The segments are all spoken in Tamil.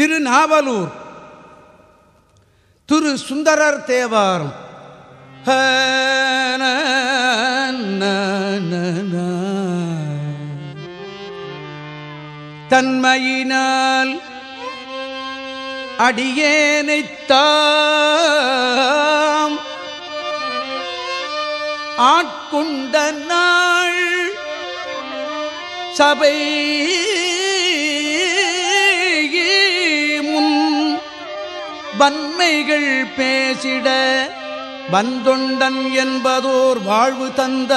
திருநாவலூர். திரு சுந்தரர் தேவாரம். தன்மையினால் அடியேனைத்தாம் ஆட்கொண்ட நாள் சபை வன்மைகள் பேசிட வந்தொண்டன் என்பதோர் வாழ்வு தந்த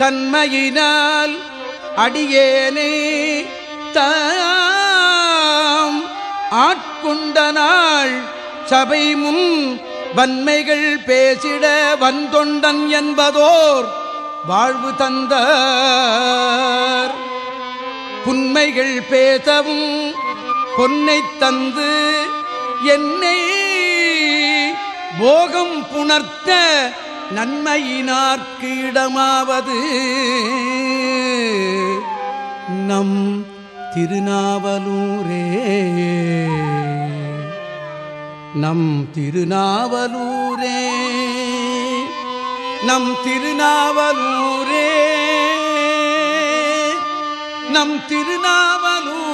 தன்மையினால் அடியேனே தாம் ஆட்கொண்ட நாள் சபை முன் வன்மைகள் பேசிட வந்தொண்டன் என்பதோர் வாழ்வு தந்தார் புன்மைகள் பேசவும் பொன்னை தந்து என்னை போகம் புணர்த்த நன்மையினார்க்கு இடமாவது நம் திருநாவலூரே. நம் திருநாவலூரே. நம் திருநாவலூரே. நம் திருநாவலூர்